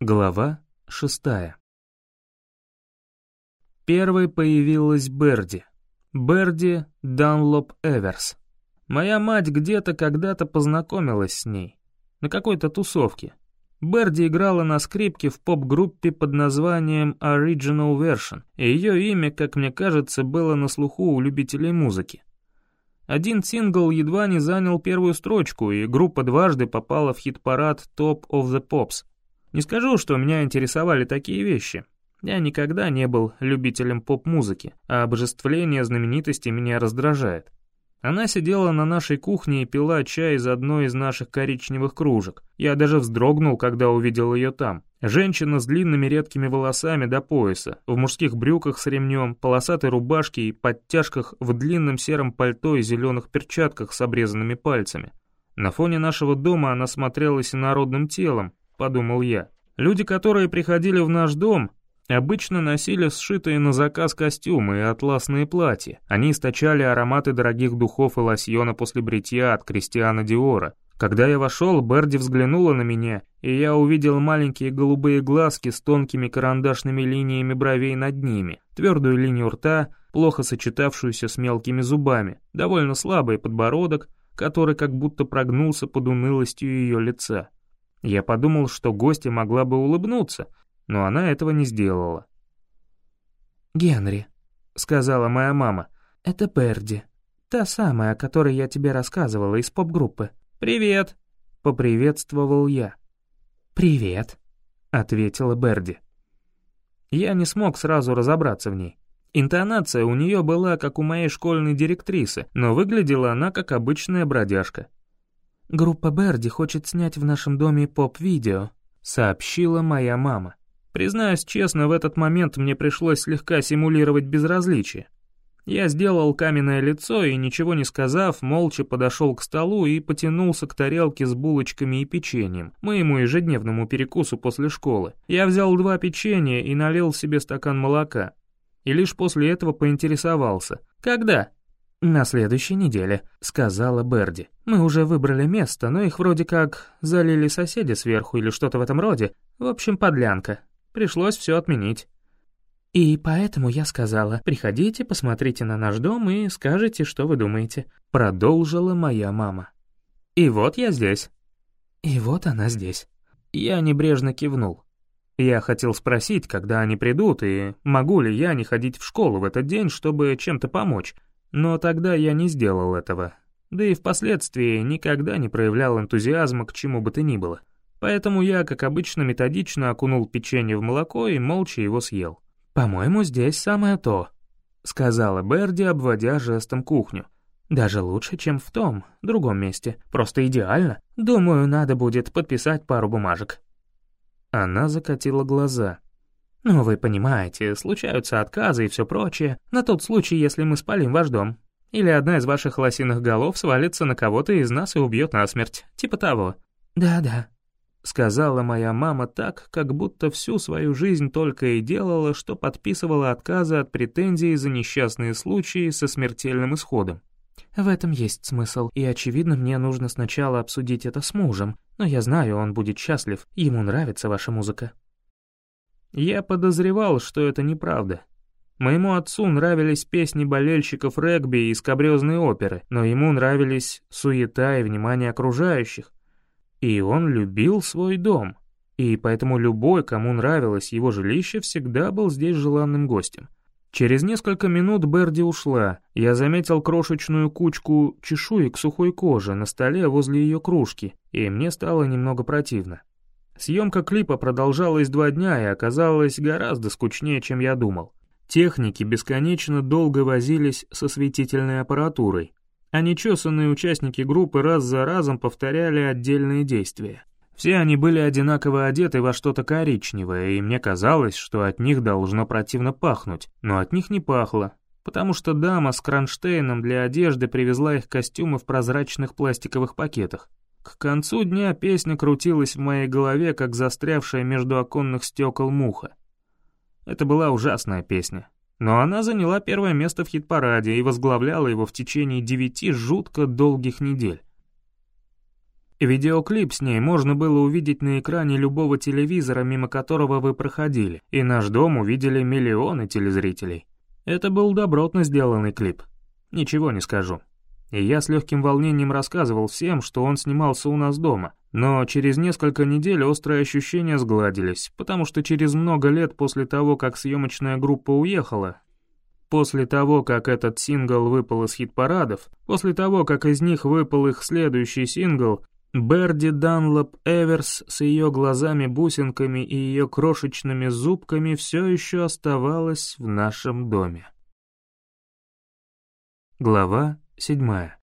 Глава шестая. Первой появилась Берди. Берди Данлоп Эверс. Моя мать где-то когда-то познакомилась с ней. На какой-то тусовке. Берди играла на скрипке в поп-группе под названием Original Version, и ее имя, как мне кажется, было на слуху у любителей музыки. Один сингл едва не занял первую строчку, и группа дважды попала в хит-парад Top of the Pops — не скажу, что меня интересовали такие вещи. Я никогда не был любителем поп-музыки, а обожествление знаменитости меня раздражает. Она сидела на нашей кухне и пила чай из одной из наших коричневых кружек. Я даже вздрогнул, когда увидел ее там. Женщина с длинными редкими волосами до пояса, в мужских брюках с ремнем, полосатой рубашке и подтяжках в длинном сером пальто и зеленых перчатках с обрезанными пальцами. На фоне нашего дома она смотрелась инородным телом, — подумал я. Люди, которые приходили в наш дом, обычно носили сшитые на заказ костюмы и атласные платья. Они источали ароматы дорогих духов и лосьона после бритья от Кристиана Диора. Когда я вошел, Берди взглянула на меня, и я увидел маленькие голубые глазки с тонкими карандашными линиями бровей над ними, твердую линию рта, плохо сочетавшуюся с мелкими зубами, довольно слабый подбородок, который как будто прогнулся под унылостью ее лица. Я подумал, что гостья могла бы улыбнуться, но она этого не сделала. «Генри», — сказала моя мама, — «это Перди, та самая, о которой я тебе рассказывала из поп-группы». «Привет», — поприветствовал я. «Привет», — ответила Берди. Я не смог сразу разобраться в ней. Интонация у нее была, как у моей школьной директрисы, но выглядела она как обычная бродяжка. «Группа Берди хочет снять в нашем доме поп-видео», — сообщила моя мама. Признаюсь честно, в этот момент мне пришлось слегка симулировать безразличие. Я сделал каменное лицо и, ничего не сказав, молча подошел к столу и потянулся к тарелке с булочками и печеньем, моему ежедневному перекусу после школы. Я взял два печенья и налил себе стакан молока. И лишь после этого поинтересовался. «Когда?» «На следующей неделе», — сказала Берди. «Мы уже выбрали место, но их вроде как залили соседи сверху или что-то в этом роде. В общем, подлянка. Пришлось все отменить». «И поэтому я сказала, приходите, посмотрите на наш дом и скажите, что вы думаете», — продолжила моя мама. «И вот я здесь». «И вот она здесь». Я небрежно кивнул. Я хотел спросить, когда они придут, и могу ли я не ходить в школу в этот день, чтобы чем-то помочь. Но тогда я не сделал этого. Да и впоследствии никогда не проявлял энтузиазма к чему бы то ни было. Поэтому я, как обычно, методично окунул печенье в молоко и молча его съел. «По-моему, здесь самое то», — сказала Берди, обводя жестом кухню. «Даже лучше, чем в том, другом месте. Просто идеально. Думаю, надо будет подписать пару бумажек». Она закатила глаза. Ну, вы понимаете, случаются отказы и все прочее, на тот случай, если мы спалим ваш дом. Или одна из ваших лосиных голов свалится на кого-то из нас и убьет насмерть, типа того. «Да-да», — сказала моя мама так, как будто всю свою жизнь только и делала, что подписывала отказы от претензий за несчастные случаи со смертельным исходом. «В этом есть смысл, и, очевидно, мне нужно сначала обсудить это с мужем, но я знаю, он будет счастлив, ему нравится ваша музыка». Я подозревал, что это неправда. Моему отцу нравились песни болельщиков регби и скабрёзные оперы, но ему нравились суета и внимание окружающих. И он любил свой дом, и поэтому любой, кому нравилось его жилище, всегда был здесь желанным гостем. Через несколько минут Берди ушла. Я заметил крошечную кучку чешуек сухой кожи на столе возле ее кружки, и мне стало немного противно. Съемка клипа продолжалась два дня и оказалась гораздо скучнее, чем я думал. Техники бесконечно долго возились со светительной аппаратурой, а нечесанные участники группы раз за разом повторяли отдельные действия. Все они были одинаково одеты во что-то коричневое, и мне казалось, что от них должно противно пахнуть, но от них не пахло, потому что дама с кронштейном для одежды привезла их костюмы в прозрачных пластиковых пакетах. К концу дня песня крутилась в моей голове, как застрявшая между оконных стекол муха. Это была ужасная песня, но она заняла первое место в хит-параде и возглавляла его в течение девяти жутко долгих недель. Видеоклип с ней можно было увидеть на экране любого телевизора, мимо которого вы проходили, и наш дом увидели миллионы телезрителей. Это был добротно сделанный клип. Ничего не скажу. И я с легким волнением рассказывал всем, что он снимался у нас дома. Но через несколько недель острые ощущения сгладились, потому что через много лет после того, как съемочная группа уехала, после того, как этот сингл выпал из хит-парадов, после того, как из них выпал их следующий сингл, Берди Данлоп Эверс с ее глазами-бусинками и ее крошечными зубками все еще оставалась в нашем доме. Глава седьмая.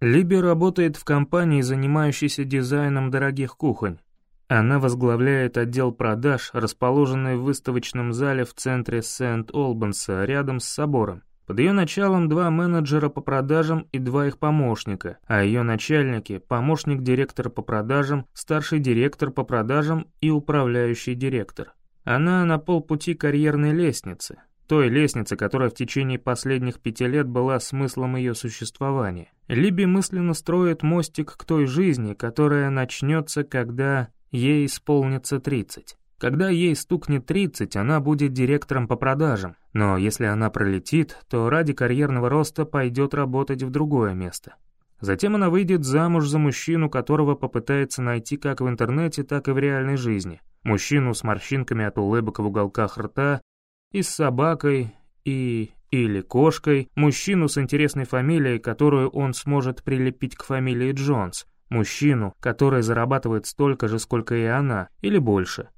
Либи работает в компании, занимающейся дизайном дорогих кухонь. Она возглавляет отдел продаж, расположенный в выставочном зале в центре Сент-Олбанса, рядом с собором. Под ее началом два менеджера по продажам и два их помощника, а ее начальники – помощник директора по продажам, старший директор по продажам и управляющий директор. Она на полпути карьерной лестницы, той лестницы, которая в течение последних пяти лет была смыслом ее существования. Либи мысленно строит мостик к той жизни, которая начнется, когда ей исполнится 30. Когда ей стукнет 30, она будет директором по продажам, но если она пролетит, то ради карьерного роста пойдет работать в другое место. Затем она выйдет замуж за мужчину, которого попытается найти как в интернете, так и в реальной жизни. Мужчину с морщинками от улыбок в уголках рта, и с собакой, и или кошкой, мужчину с интересной фамилией, которую он сможет прилепить к фамилии Джонс, мужчину, который зарабатывает столько же, сколько и она, или больше,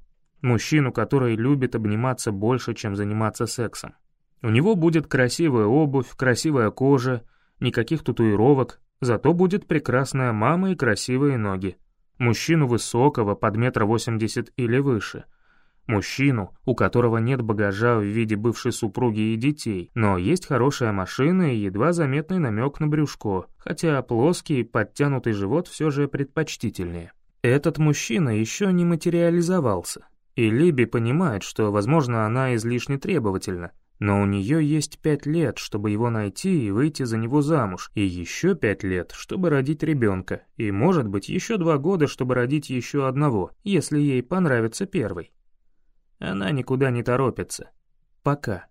Мужчину, который любит обниматься больше, чем заниматься сексом. У него будет красивая обувь, красивая кожа, никаких татуировок, зато будет прекрасная мама и красивые ноги. Мужчину высокого, под метр восемьдесят или выше. Мужчину, у которого нет багажа в виде бывшей супруги и детей, но есть хорошая машина и едва заметный намек на брюшко, хотя плоский, подтянутый живот все же предпочтительнее. Этот мужчина еще не материализовался, и Либи понимает, что, возможно, она излишне требовательна, но у нее есть пять лет, чтобы его найти и выйти за него замуж, и еще пять лет, чтобы родить ребенка, и, может быть, еще два года, чтобы родить еще одного, если ей понравится первый. Она никуда не торопится. Пока.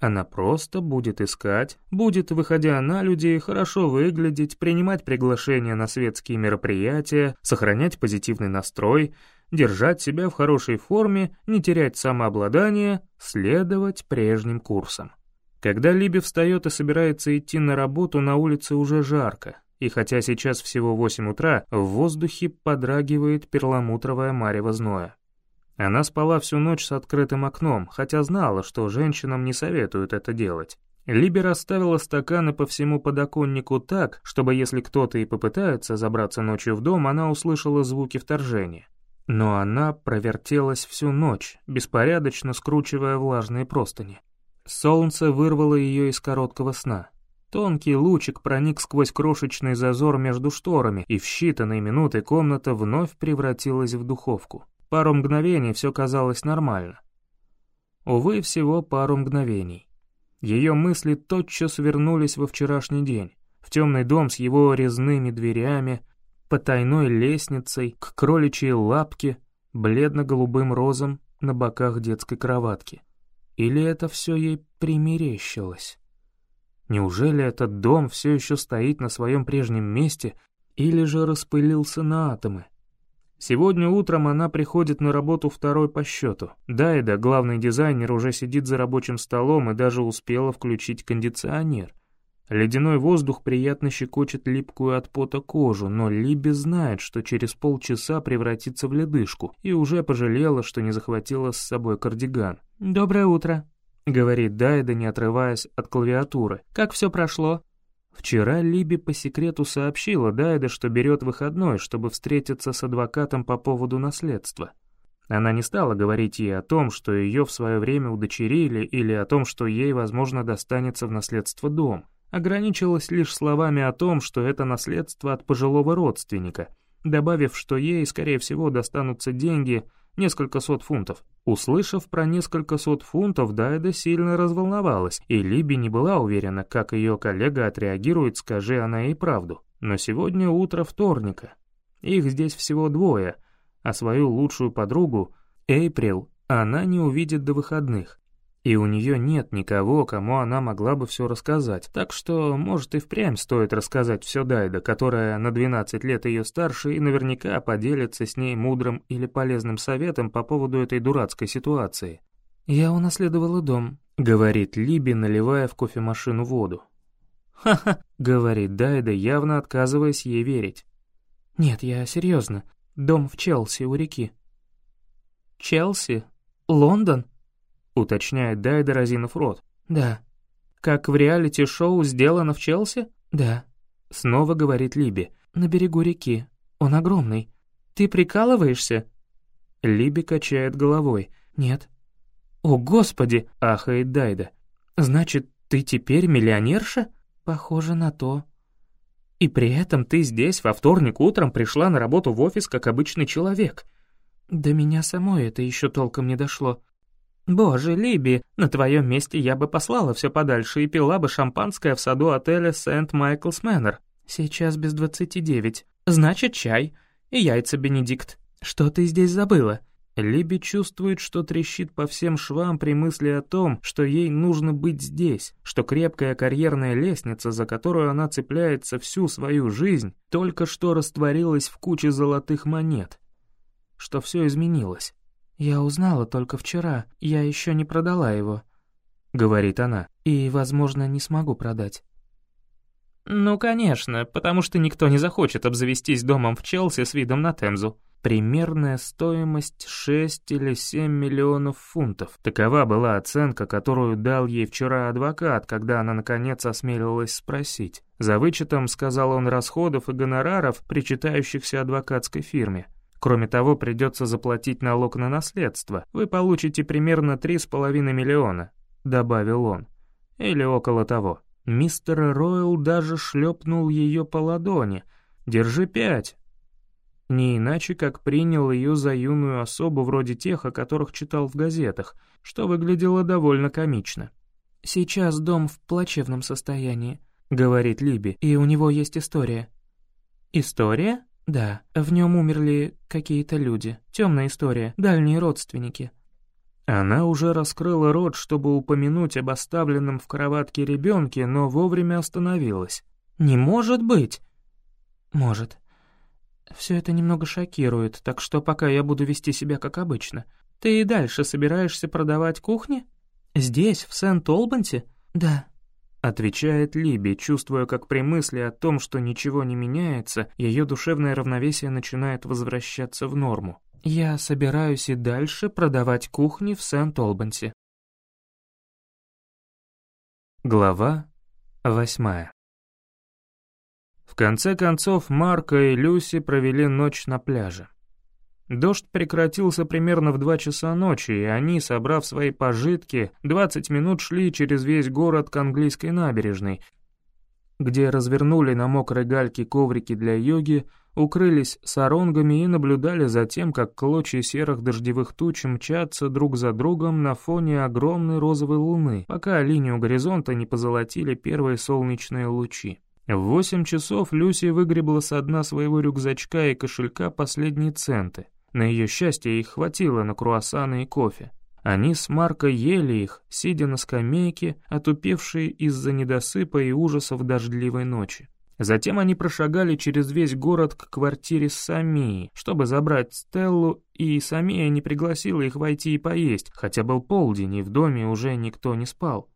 Она просто будет искать, будет, выходя на людей, хорошо выглядеть, принимать приглашения на светские мероприятия, сохранять позитивный настрой, держать себя в хорошей форме, не терять самообладание, следовать прежним курсам. Когда Либи встает и собирается идти на работу, на улице уже жарко, и хотя сейчас всего 8 утра, в воздухе подрагивает перламутровая марево зноя. Она спала всю ночь с открытым окном, хотя знала, что женщинам не советуют это делать. Либи расставила стаканы по всему подоконнику так, чтобы если кто-то и попытается забраться ночью в дом, она услышала звуки вторжения. Но она провертелась всю ночь, беспорядочно скручивая влажные простыни. Солнце вырвало ее из короткого сна. Тонкий лучик проник сквозь крошечный зазор между шторами, и в считанные минуты комната вновь превратилась в духовку. Пару мгновений все казалось нормально. Увы, всего пару мгновений. Ее мысли тотчас вернулись во вчерашний день, в темный дом с его резными дверями, потайной лестницей, к кроличьей лапке, бледно-голубым розам на боках детской кроватки. Или это все ей примерещилось? Неужели этот дом все еще стоит на своем прежнем месте или же распылился на атомы? Сегодня утром она приходит на работу второй по счету. Дайда, главный дизайнер, уже сидит за рабочим столом и даже успела включить кондиционер. Ледяной воздух приятно щекочет липкую от пота кожу, но Либи знает, что через полчаса превратится в ледышку, и уже пожалела, что не захватила с собой кардиган. «Доброе утро», — говорит Дайда, не отрываясь от клавиатуры. «Как все прошло?» Вчера Либи по секрету сообщила Дайда, что берет выходной, чтобы встретиться с адвокатом по поводу наследства. Она не стала говорить ей о том, что ее в свое время удочерили, или о том, что ей, возможно, достанется в наследство дом ограничилась лишь словами о том, что это наследство от пожилого родственника, добавив, что ей, скорее всего, достанутся деньги несколько сот фунтов. Услышав про несколько сот фунтов, Дайда сильно разволновалась, и Либи не была уверена, как ее коллега отреагирует, скажи она ей правду. Но сегодня утро вторника. Их здесь всего двое, а свою лучшую подругу, Эйприл, она не увидит до выходных. И у нее нет никого, кому она могла бы все рассказать, так что, может, и впрямь стоит рассказать все Дайда, которая на 12 лет ее старше и наверняка поделится с ней мудрым или полезным советом по поводу этой дурацкой ситуации. «Я унаследовала дом», — говорит Либи, наливая в кофемашину воду. «Ха-ха», — говорит Дайда, явно отказываясь ей верить. «Нет, я серьезно. Дом в Челси у реки». «Челси? Лондон?» — уточняет Дайда, разинув рот. «Да». «Как в реалити-шоу сделано в Челси?» «Да». Снова говорит Либи. «На берегу реки. Он огромный. Ты прикалываешься?» Либи качает головой. «Нет». «О, господи!» — ахает Дайда. «Значит, ты теперь миллионерша?» «Похоже на то». «И при этом ты здесь во вторник утром пришла на работу в офис как обычный человек». «До меня самой это еще толком не дошло». «Боже, Либи, на твоем месте я бы послала все подальше и пила бы шампанское в саду отеля Сент-Майклс Мэннер. Сейчас без двадцати девять. Значит, чай. И яйца Бенедикт. Что ты здесь забыла?» Либи чувствует, что трещит по всем швам при мысли о том, что ей нужно быть здесь, что крепкая карьерная лестница, за которую она цепляется всю свою жизнь, только что растворилась в куче золотых монет, что все изменилось. «Я узнала только вчера, я еще не продала его», — говорит она, «и, возможно, не смогу продать». «Ну, конечно, потому что никто не захочет обзавестись домом в Челси с видом на Темзу», Примерная стоимость 6 или 7 миллионов фунтов. Такова была оценка, которую дал ей вчера адвокат, когда она наконец осмелилась спросить. За вычетом, сказал он, расходов и гонораров, причитающихся адвокатской фирме. Кроме того, придется заплатить налог на наследство. Вы получите примерно 3,5 миллиона, добавил он. Или около того. Мистер Ройл даже шлепнул ее по ладони. «Держи пять, не иначе, как принял ее за юную особу вроде тех, о которых читал в газетах, что выглядело довольно комично. «Сейчас дом в плачевном состоянии», — говорит Либи, — «и у него есть история». «История?» «Да, в нем умерли какие-то люди. Темная история, дальние родственники». Она уже раскрыла рот, чтобы упомянуть об оставленном в кроватке ребенке, но вовремя остановилась. «Не может быть!» «Может. Все это немного шокирует, так что пока я буду вести себя как обычно. Ты и дальше собираешься продавать кухни? Здесь, в Сент-Олбанте? Да. Отвечает Либи, чувствуя, как при мысли о том, что ничего не меняется, ее душевное равновесие начинает возвращаться в норму. Я собираюсь и дальше продавать кухни в Сент-Олбанте. Глава восьмая в конце концов, Марко и Люси провели ночь на пляже. Дождь прекратился примерно в два часа ночи, и они, собрав свои пожитки, 20 минут шли через весь город к английской набережной, где развернули на мокрой гальке коврики для йоги, укрылись саронгами и наблюдали за тем, как клочья серых дождевых туч мчатся друг за другом на фоне огромной розовой луны, пока линию горизонта не позолотили первые солнечные лучи. В восемь часов Люси выгребла со дна своего рюкзачка и кошелька последние центы. На ее счастье их хватило на круассаны и кофе. Они с Марко ели их, сидя на скамейке, отупевшие из-за недосыпа и ужасов дождливой ночи. Затем они прошагали через весь город к квартире Самии, чтобы забрать Стеллу, и Самия не пригласила их войти и поесть, хотя был полдень, и в доме уже никто не спал.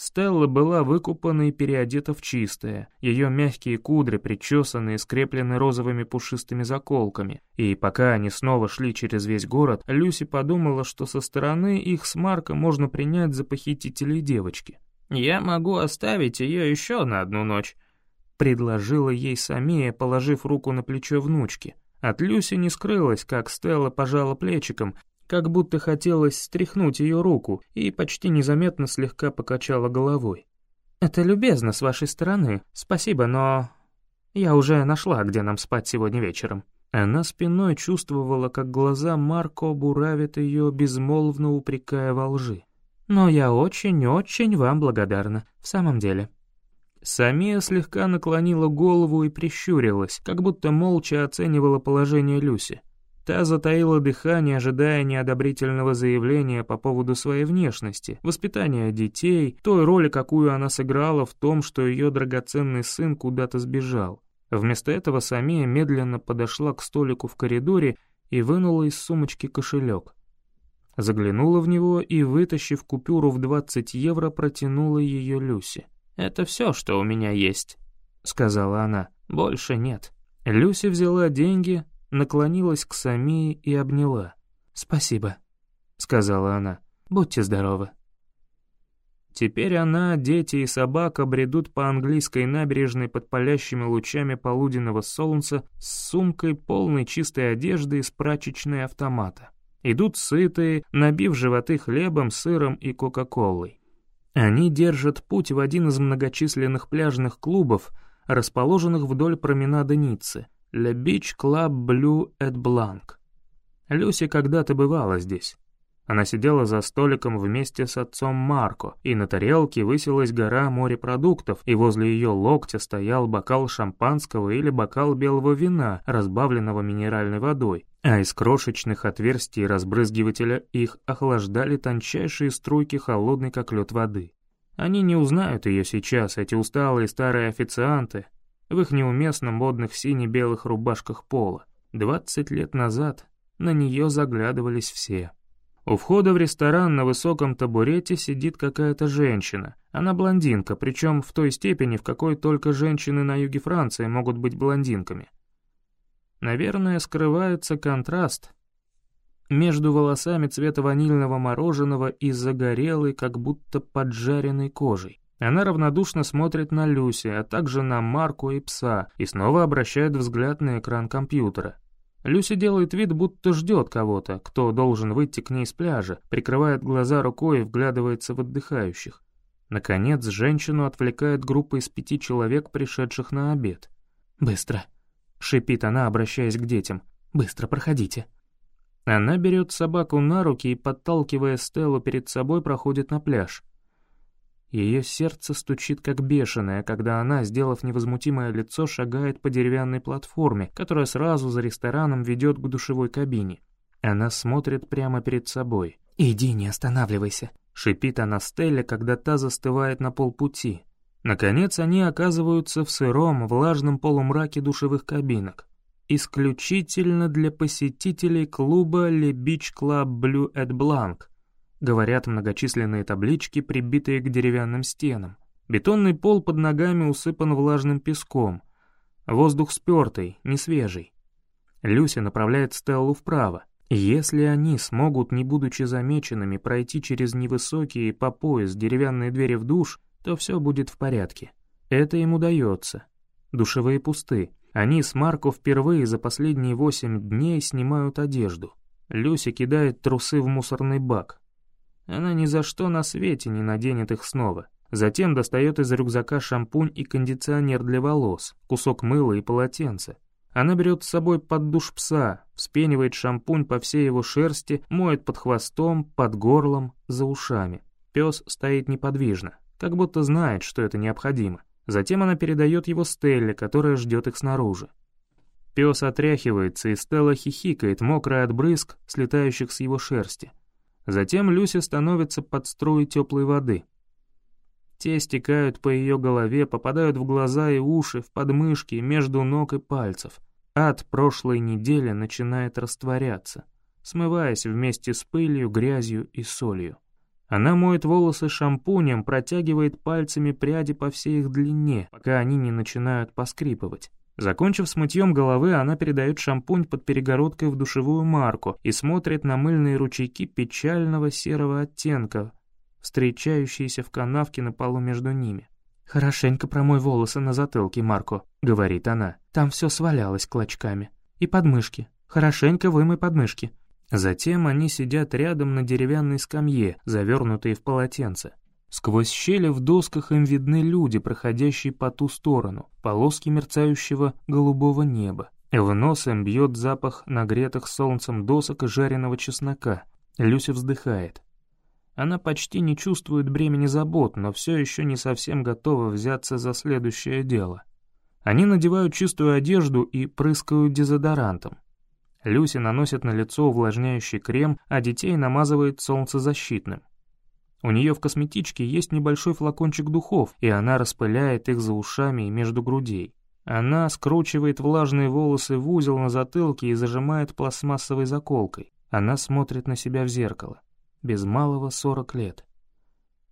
Стелла была выкупана и переодета в чистое, ее мягкие кудри причесаны и скреплены розовыми пушистыми заколками, и пока они снова шли через весь город, Люси подумала, что со стороны их с Марко можно принять за похитителей девочки. «Я могу оставить ее еще на одну ночь», — предложила ей Самия, положив руку на плечо внучки. От Люси не скрылось, как Стелла пожала плечиком, как будто хотелось стряхнуть ее руку, и почти незаметно слегка покачала головой. «Это любезно с вашей стороны, спасибо, но... Я уже нашла, где нам спать сегодня вечером». Она спиной чувствовала, как глаза Марко буравят ее, безмолвно упрекая во лжи. «Но я очень-очень вам благодарна, в самом деле». Самия слегка наклонила голову и прищурилась, как будто молча оценивала положение Люси. Та затаила дыхание, ожидая неодобрительного заявления по поводу своей внешности, воспитания детей, той роли, какую она сыграла в том, что ее драгоценный сын куда-то сбежал. Вместо этого Самия медленно подошла к столику в коридоре и вынула из сумочки кошелек. Заглянула в него и, вытащив купюру в 20 евро, протянула ее Люси. «Это все, что у меня есть», — сказала она. «Больше нет». Люси взяла деньги, наклонилась к Самии и обняла. «Спасибо», — сказала она. «Будьте здоровы». Теперь она, дети и собака бредут по английской набережной под палящими лучами полуденного солнца с сумкой полной чистой одежды из прачечной автомата. Идут сытые, набив животы хлебом, сыром и кока-колой. Они держат путь в один из многочисленных пляжных клубов, расположенных вдоль променада Ниццы — Le Beach Club Blue et Blanc. Люси когда-то бывала здесь. Она сидела за столиком вместе с отцом Марко, и на тарелке высилась гора морепродуктов, и возле ее локтя стоял бокал шампанского или бокал белого вина, разбавленного минеральной водой, а из крошечных отверстий разбрызгивателя их охлаждали тончайшие струйки холодной как лед воды. Они не узнают ее сейчас, эти усталые старые официанты, в их неуместно модных сине-белых рубашках пола. Двадцать лет назад на нее заглядывались все. У входа в ресторан на высоком табурете сидит какая-то женщина. Она блондинка, причем в той степени, в какой только женщины на юге Франции могут быть блондинками. Наверное, скрывается контраст между волосами цвета ванильного мороженого и загорелой, как будто поджаренной кожей. Она равнодушно смотрит на Люси, а также на Марку и пса, и снова обращает взгляд на экран компьютера. Люси делает вид, будто ждет кого-то, кто должен выйти к ней с пляжа, прикрывает глаза рукой и вглядывается в отдыхающих. Наконец, женщину отвлекает группа из пяти человек, пришедших на обед. «Быстро!» — шипит она, обращаясь к детям. «Быстро проходите!» Она берет собаку на руки и, подталкивая Стеллу перед собой, проходит на пляж. Ее сердце стучит как бешеное, когда она, сделав невозмутимое лицо, шагает по деревянной платформе, которая сразу за рестораном ведет к душевой кабине. Она смотрит прямо перед собой. «Иди, не останавливайся», — шипит она Стелле, когда та застывает на полпути. Наконец они оказываются в сыром, влажном полумраке душевых кабинок. Исключительно для посетителей клуба Le Beach Club Blue et Blanc, Говорят многочисленные таблички, прибитые к деревянным стенам. Бетонный пол под ногами усыпан влажным песком. Воздух спертый, не свежий. Люся направляет Стеллу вправо. Если они смогут, не будучи замеченными, пройти через невысокие по пояс деревянные двери в душ, то все будет в порядке. Это им удается. Душевые пусты. Они с Марко впервые за последние восемь дней снимают одежду. Люся кидает трусы в мусорный бак. Она ни за что на свете не наденет их снова. Затем достает из рюкзака шампунь и кондиционер для волос, кусок мыла и полотенце. Она берет с собой под душ пса, вспенивает шампунь по всей его шерсти, моет под хвостом, под горлом, за ушами. Пес стоит неподвижно, как будто знает, что это необходимо. Затем она передает его Стелле, которая ждет их снаружи. Пес отряхивается, и Стелла хихикает, мокрая от брызг, слетающих с его шерсти. Затем Люся становится под струи теплой воды. Те стекают по ее голове, попадают в глаза и уши, в подмышки, между ног и пальцев. Ад прошлой недели начинает растворяться, смываясь вместе с пылью, грязью и солью. Она моет волосы шампунем, протягивает пальцами пряди по всей их длине, пока они не начинают поскрипывать. Закончив с мытьем головы, она передает шампунь под перегородкой в душевую марку и смотрит на мыльные ручейки печального серого оттенка, встречающиеся в канавке на полу между ними. «Хорошенько промой волосы на затылке, Марко», — говорит она. «Там все свалялось клочками. И подмышки. Хорошенько вымой подмышки». Затем они сидят рядом на деревянной скамье, завернутые в полотенце. Сквозь щели в досках им видны люди, проходящие по ту сторону, полоски мерцающего голубого неба. В нос им бьет запах нагретых солнцем досок и жареного чеснока. Люся вздыхает. Она почти не чувствует бремени забот, но все еще не совсем готова взяться за следующее дело. Они надевают чистую одежду и прыскают дезодорантом. Люси наносит на лицо увлажняющий крем, а детей намазывает солнцезащитным. У нее в косметичке есть небольшой флакончик духов, и она распыляет их за ушами и между грудей. Она скручивает влажные волосы в узел на затылке и зажимает пластмассовой заколкой. Она смотрит на себя в зеркало. Без малого сорок лет.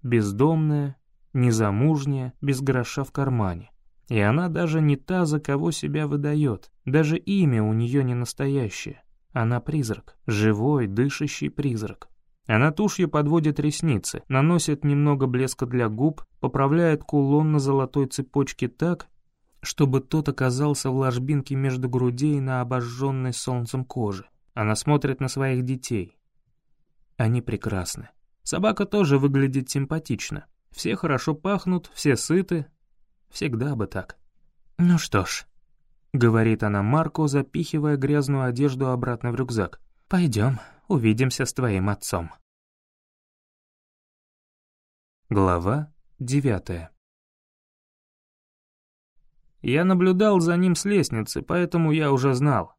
Бездомная, незамужняя, без гроша в кармане. И она даже не та, за кого себя выдает. Даже имя у нее не настоящее. Она призрак, живой, дышащий призрак. Она тушью подводит ресницы, наносит немного блеска для губ, поправляет кулон на золотой цепочке так, чтобы тот оказался в ложбинке между грудей на обожженной солнцем коже. Она смотрит на своих детей. Они прекрасны. Собака тоже выглядит симпатично. Все хорошо пахнут, все сыты. Всегда бы так. «Ну что ж», — говорит она Марко, запихивая грязную одежду обратно в рюкзак. «Пойдем, увидимся с твоим отцом». Глава девятая Я наблюдал за ним с лестницы, поэтому я уже знал.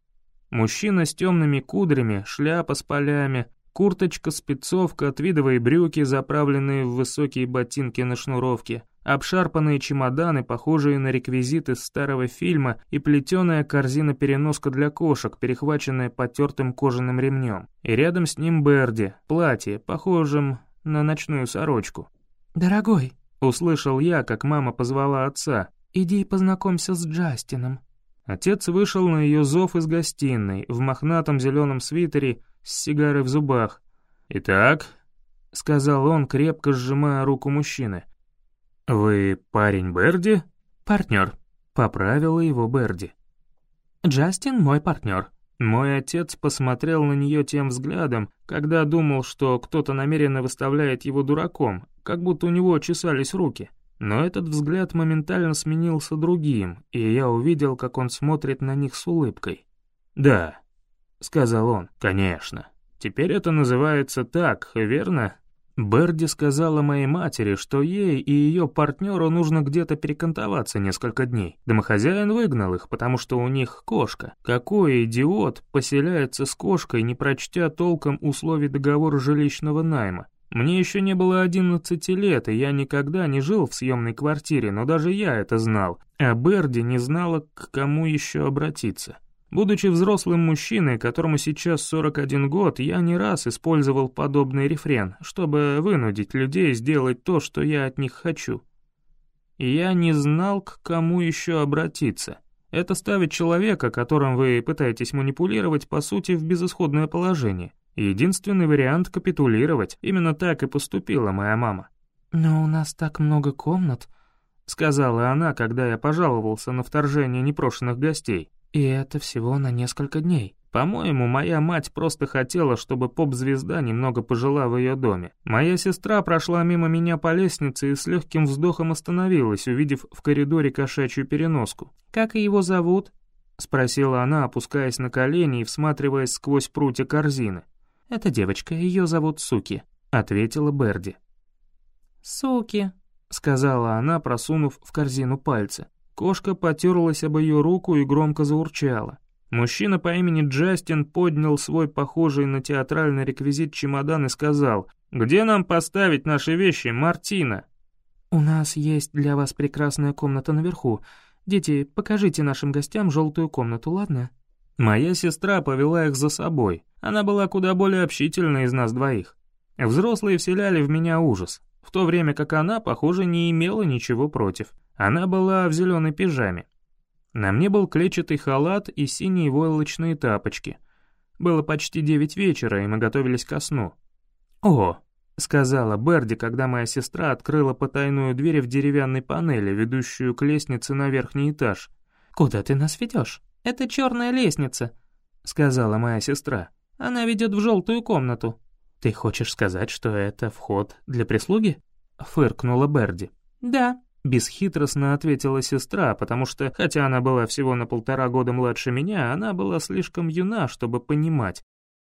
Мужчина с темными кудрями, шляпа с полями, курточка, спецовка, твидовые брюки, заправленные в высокие ботинки на шнуровке, обшарпанные чемоданы, похожие на реквизит из старого фильма, и плетеная корзина-переноска для кошек, перехваченная потертым кожаным ремнем. И рядом с ним Берди, платье, похожим на ночную сорочку. «Дорогой», — услышал я, как мама позвала отца, «иди познакомься с Джастином». Отец вышел на ее зов из гостиной, в мохнатом зеленом свитере, с сигарой в зубах. «Итак», — сказал он, крепко сжимая руку мужчины, — «Вы парень Берди?» «Партнер», — поправила его Берди. «Джастин мой партнер». Мой отец посмотрел на нее тем взглядом, когда думал, что кто-то намеренно выставляет его дураком, как будто у него чесались руки. Но этот взгляд моментально сменился другим, и я увидел, как он смотрит на них с улыбкой. «Да», — сказал он, — «конечно. Теперь это называется так, верно?» Берди сказала моей матери, что ей и ее партнеру нужно где-то перекантоваться несколько дней. Домохозяин выгнал их, потому что у них кошка. Какой идиот поселяется с кошкой, не прочтя толком условий договора жилищного найма? Мне еще не было 11 лет, и я никогда не жил в съемной квартире, но даже я это знал, а Берди не знала, к кому еще обратиться. Будучи взрослым мужчиной, которому сейчас 41 год, я не раз использовал подобный рефрен, чтобы вынудить людей сделать то, что я от них хочу. И я не знал, к кому еще обратиться. Это ставит человека, которым вы пытаетесь манипулировать, по сути, в безысходное положение. Единственный вариант — капитулировать. Именно так и поступила моя мама. «Но у нас так много комнат», — сказала она, когда я пожаловался на вторжение непрошенных гостей. И это всего на несколько дней. По-моему, моя мать просто хотела, чтобы поп-звезда немного пожила в ее доме. Моя сестра прошла мимо меня по лестнице и с легким вздохом остановилась, увидев в коридоре кошачью переноску. «Как его зовут?» — спросила она, опускаясь на колени и всматриваясь сквозь прутья корзины. «Это девочка, ее зовут Суки», — ответила Берди. «Суки», — сказала она, просунув в корзину пальцы. Кошка потерлась об ее руку и громко заурчала. Мужчина по имени Джастин поднял свой похожий на театральный реквизит чемодан и сказал, «Где нам поставить наши вещи, Мартина?» «У нас есть для вас прекрасная комната наверху. Дети, покажите нашим гостям желтую комнату, ладно?» Моя сестра повела их за собой. Она была куда более общительной из нас двоих. Взрослые вселяли в меня ужас, в то время как она, похоже, не имела ничего против. Она была в зеленой пижаме. На мне был клетчатый халат и синие войлочные тапочки. Было почти девять вечера, и мы готовились ко сну. «О!» — сказала Берди, когда моя сестра открыла потайную дверь в деревянной панели, ведущую к лестнице на верхний этаж. «Куда ты нас ведешь? Это черная лестница», — сказала моя сестра. «Она ведет в желтую комнату». «Ты хочешь сказать, что это вход для прислуги?» — фыркнула Берди. «Да», Бесхитростно ответила сестра, потому что, хотя она была всего на полтора года младше меня, она была слишком юна, чтобы понимать.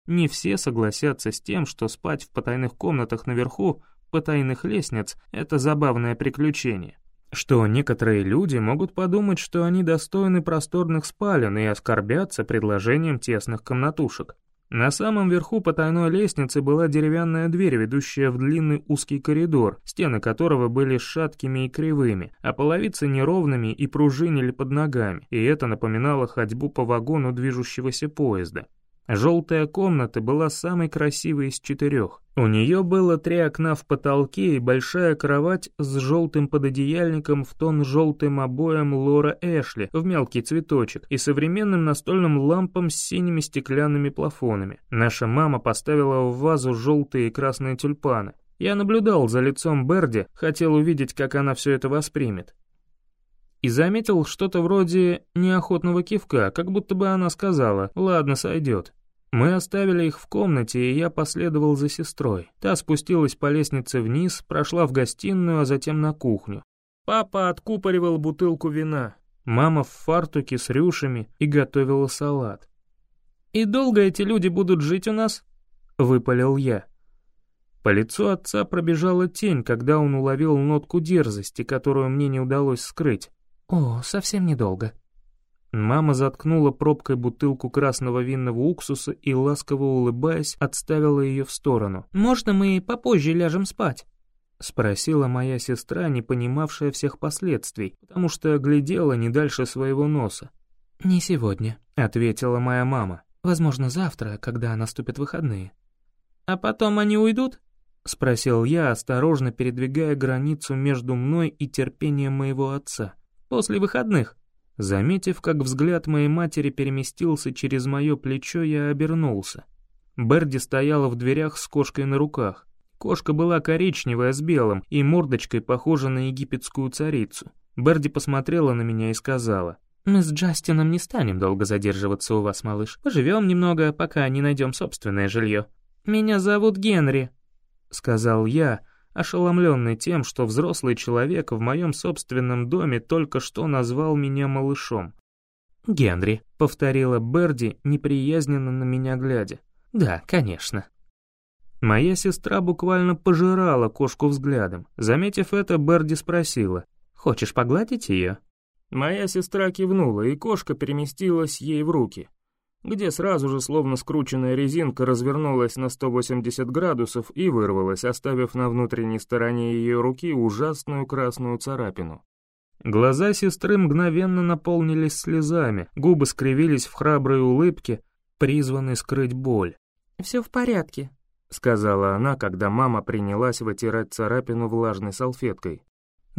не все согласятся с тем, что спать в потайных комнатах наверху, потайных лестниц — это забавное приключение. Что некоторые люди могут подумать, что они достойны просторных спален и оскорбятся предложением тесных комнатушек. На самом верху потайной лестницы была деревянная дверь, ведущая в длинный узкий коридор, стены которого были шаткими и кривыми, а половицы неровными и пружинили под ногами, и это напоминало ходьбу по вагону движущегося поезда. Желтая комната была самой красивой из четырех. У нее было три окна в потолке и большая кровать с желтым пододеяльником в тон желтым обоям Лора Эшли в мелкий цветочек и современным настольным лампом с синими стеклянными плафонами. Наша мама поставила в вазу желтые и красные тюльпаны. Я наблюдал за лицом Берди, хотел увидеть, как она все это воспримет. И заметил что-то вроде неохотного кивка, как будто бы она сказала «Ладно, сойдет». Мы оставили их в комнате, и я последовал за сестрой. Та спустилась по лестнице вниз, прошла в гостиную, а затем на кухню. Папа откупоривал бутылку вина. Мама в фартуке с рюшами и готовила салат. «И долго эти люди будут жить у нас?» — выпалил я. По лицу отца пробежала тень, когда он уловил нотку дерзости, которую мне не удалось скрыть. «О, совсем недолго», Мама заткнула пробкой бутылку красного винного уксуса и, ласково улыбаясь, отставила ее в сторону. «Можно мы попозже ляжем спать?» — спросила моя сестра, не понимавшая всех последствий, потому что глядела не дальше своего носа. «Не сегодня», — ответила моя мама. «Возможно, завтра, когда наступят выходные». «А потом они уйдут?» — спросил я, осторожно передвигая границу между мной и терпением моего отца. «После выходных?» Заметив, как взгляд моей матери переместился через мое плечо, я обернулся. Берди стояла в дверях с кошкой на руках. Кошка была коричневая с белым и мордочкой похожа на египетскую царицу. Берди посмотрела на меня и сказала, «Мы с Джастином не станем долго задерживаться у вас, малыш. Поживем немного, пока не найдем собственное жилье». «Меня зовут Генри», — сказал я, ошеломленный тем, что взрослый человек в моем собственном доме только что назвал меня малышом. «Генри», — повторила Берди, неприязненно на меня глядя. «Да, конечно». Моя сестра буквально пожирала кошку взглядом. Заметив это, Берди спросила, «Хочешь погладить ее?» Моя сестра кивнула, и кошка переместилась ей в руки где сразу же, словно скрученная резинка, развернулась на 180 градусов и вырвалась, оставив на внутренней стороне ее руки ужасную красную царапину. Глаза сестры мгновенно наполнились слезами, губы скривились в храброй улыбке, призванной скрыть боль. «Все в порядке», — сказала она, когда мама принялась вытирать царапину влажной салфеткой.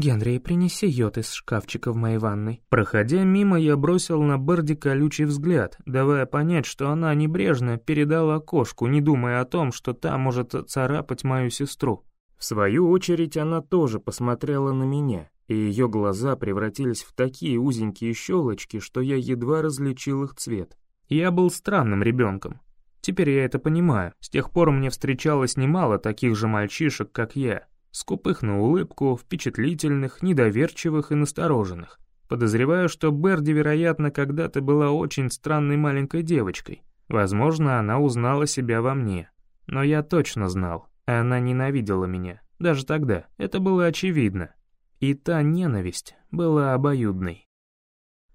«Генри, принеси йод из шкафчика в моей ванной». Проходя мимо, я бросил на Берди колючий взгляд, давая понять, что она небрежно передала кошку, не думая о том, что та может царапать мою сестру. В свою очередь она тоже посмотрела на меня, и ее глаза превратились в такие узенькие щелочки, что я едва различил их цвет. Я был странным ребенком. Теперь я это понимаю. С тех пор мне встречалось немало таких же мальчишек, как я, скупых на улыбку, впечатлительных, недоверчивых и настороженных. Подозреваю, что Берди, вероятно, когда-то была очень странной маленькой девочкой. Возможно, она узнала себя во мне. Но я точно знал, она ненавидела меня. Даже тогда. Это было очевидно. И та ненависть была обоюдной.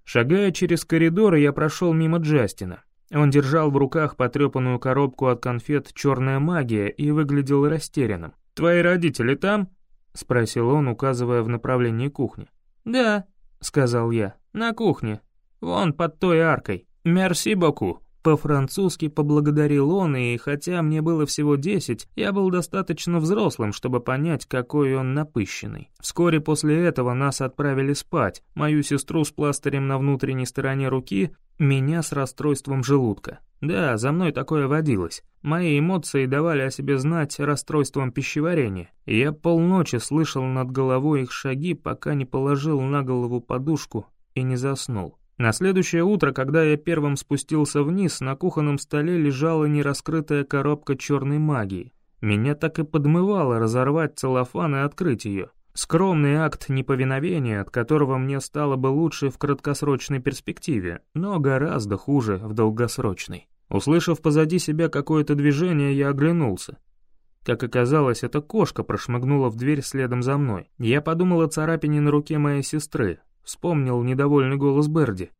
Шагая через коридор, я прошел мимо Джастина. Он держал в руках потрепанную коробку от конфет «Черная магия» и выглядел растерянным. «Твои родители там?» — спросил он, указывая в направлении кухни. «Да», — сказал я, — «на кухне. Вон под той аркой. Мерси боку». По-французски поблагодарил он, и хотя мне было всего десять, я был достаточно взрослым, чтобы понять, какой он напыщенный. Вскоре после этого нас отправили спать, мою сестру с пластырем на внутренней стороне руки, меня с расстройством желудка. Да, за мной такое водилось. Мои эмоции давали о себе знать расстройством пищеварения. Я полночи слышал над головой их шаги, пока не положил на голову подушку и не заснул. На следующее утро, когда я первым спустился вниз, на кухонном столе лежала нераскрытая коробка черной магии. Меня так и подмывало разорвать целлофан и открыть ее. Скромный акт неповиновения, от которого мне стало бы лучше в краткосрочной перспективе, но гораздо хуже в долгосрочной. Услышав позади себя какое-то движение, я оглянулся. Как оказалось, эта кошка прошмыгнула в дверь следом за мной. Я подумал о царапине на руке моей сестры. Вспомнил недовольный голос Берди.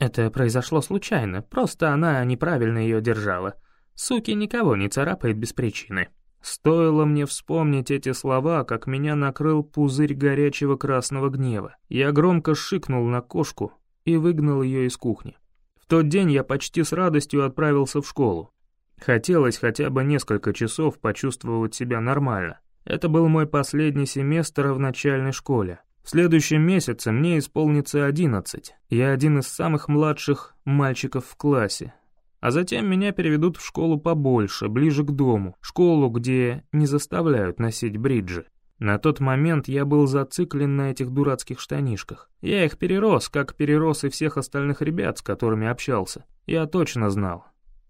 Это произошло случайно, просто она неправильно ее держала. Суки никого не царапает без причины. Стоило мне вспомнить эти слова, как меня накрыл пузырь горячего красного гнева. Я громко шикнул на кошку и выгнал ее из кухни. В тот день я почти с радостью отправился в школу. Хотелось хотя бы несколько часов почувствовать себя нормально. Это был мой последний семестр в начальной школе. В следующем месяце мне исполнится 11. Я один из самых младших мальчиков в классе. А затем меня переведут в школу побольше, ближе к дому. Школу, где не заставляют носить бриджи. На тот момент я был зациклен на этих дурацких штанишках. Я их перерос, как перерос и всех остальных ребят, с которыми общался. Я точно знал.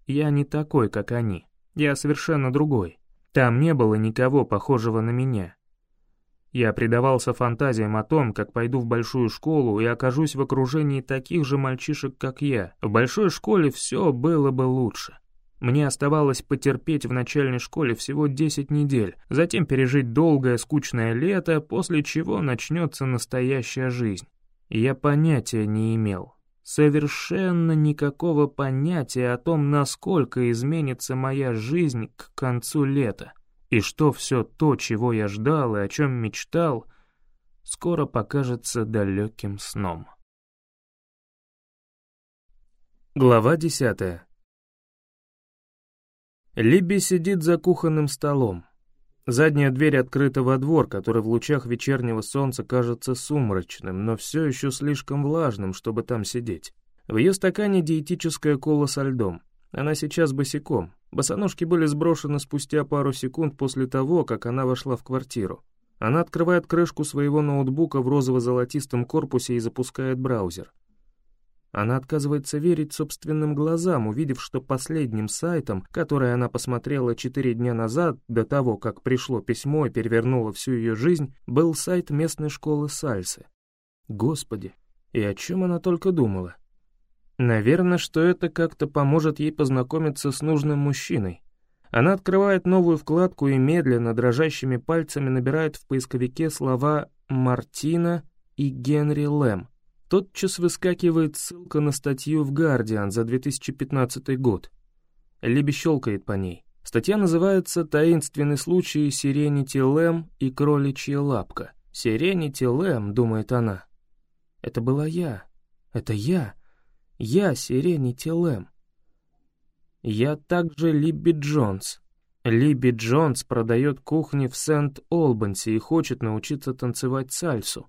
Я не такой, как они. Я совершенно другой. Там не было никого похожего на меня. Я предавался фантазиям о том, как пойду в большую школу и окажусь в окружении таких же мальчишек, как я. В большой школе все было бы лучше. Мне оставалось потерпеть в начальной школе всего 10 недель, затем пережить долгое скучное лето, после чего начнется настоящая жизнь. Я понятия не имел, совершенно никакого понятия о том, насколько изменится моя жизнь к концу лета и что все то, чего я ждал и о чем мечтал, скоро покажется далеким сном. Глава десятая Либби сидит за кухонным столом. Задняя дверь открыта во двор, который в лучах вечернего солнца кажется сумрачным, но все еще слишком влажным, чтобы там сидеть. В ее стакане диетическая кола со льдом. Она сейчас босиком, Босоножки были сброшены спустя пару секунд после того, как она вошла в квартиру. Она открывает крышку своего ноутбука в розово-золотистом корпусе и запускает браузер. Она отказывается верить собственным глазам, увидев, что последним сайтом, который она посмотрела четыре дня назад, до того, как пришло письмо и перевернуло всю ее жизнь, был сайт местной школы Сальсы. Господи, и о чем она только думала? Наверное, что это как-то поможет ей познакомиться с нужным мужчиной. Она открывает новую вкладку и медленно, дрожащими пальцами набирает в поисковике слова «Мартина» и «Генри Лэм». Тотчас выскакивает ссылка на статью в «Гардиан» за 2015 год. Либи щелкает по ней. Статья называется «Таинственный случай Сиренити Лэм и кроличья лапка». «Сиренити Лэм», — думает она. «Это была я. Это я». Я Сиренити Лэм. Я также Либби Джонс. Либби Джонс продает кухни в Сент-Олбанси и хочет научиться танцевать сальсу.